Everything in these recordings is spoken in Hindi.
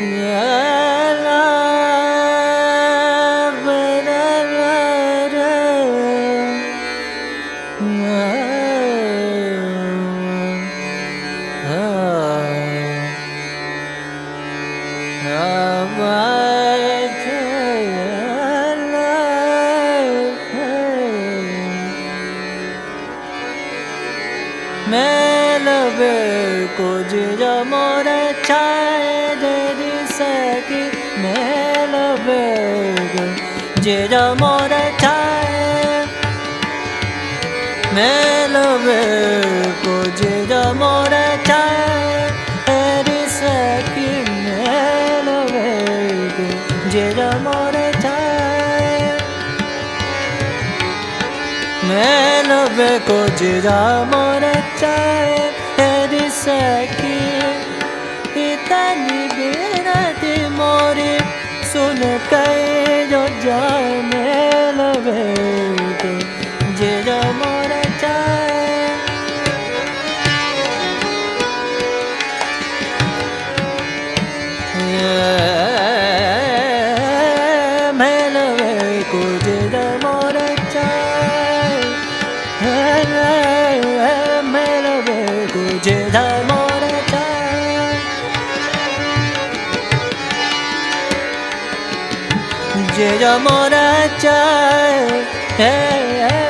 哥。Saki Melave kujira mora chaye Melave kujira mora chaye dedi saki Melave kujira mora chaye Melave kujira mora chaye सकी इतनी मोरी सुन के जो जाने लगे तो जे जो मोर चाहे मेलवे कुछ मोर चाहे मेलवे कुछ মরা চায়। হ্যাঁ।, হ্যাঁ।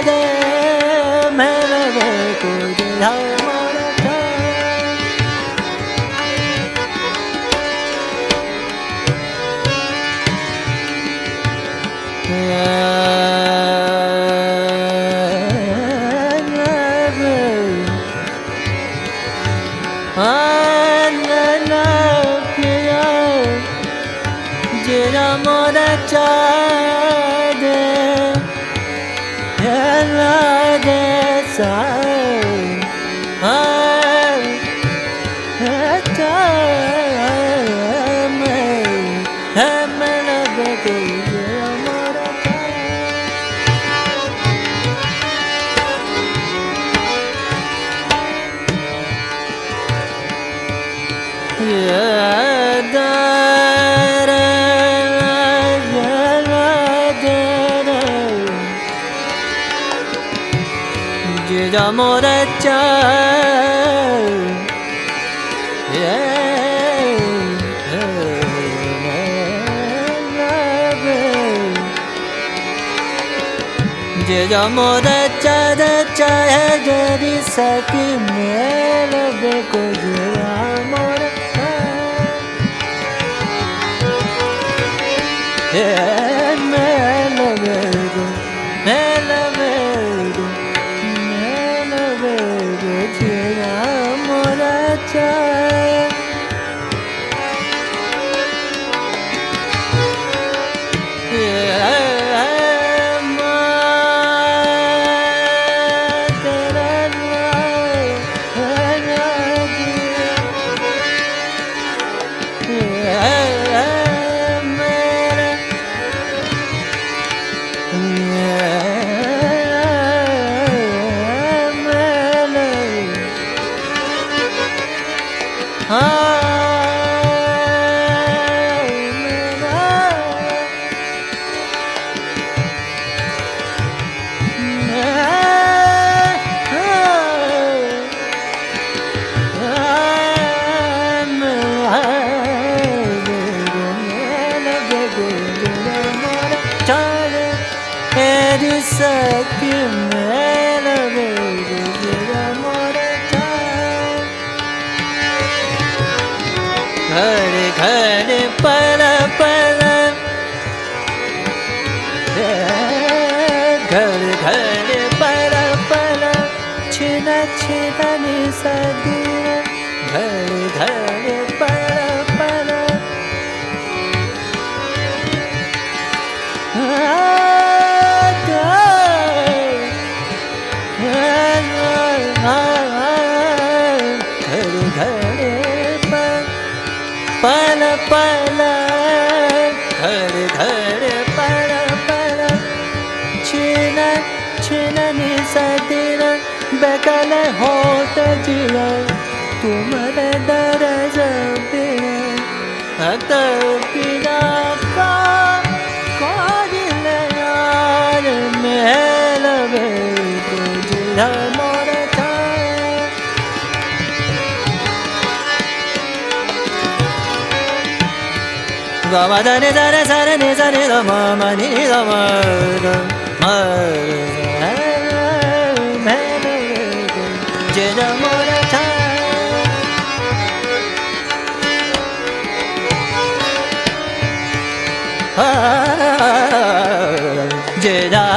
I मोरच मोर चरचि सति मे कु ઘર ઘર छिन निसदिन बेकल होत जिल तुमरे दर जबिन हत पिना का काजिल यार बे तुझ मोर छाए Gama da ni da re sa re ni sa जना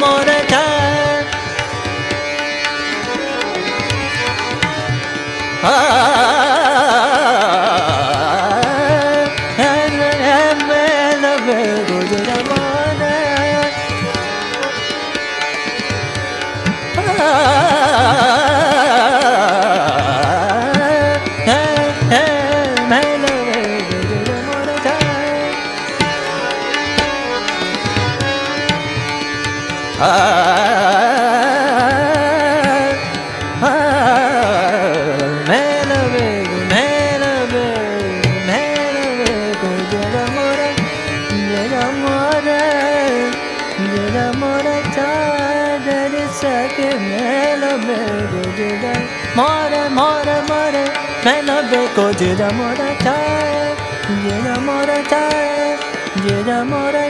मो More, more, more, mela beko jira mora cha, jira mora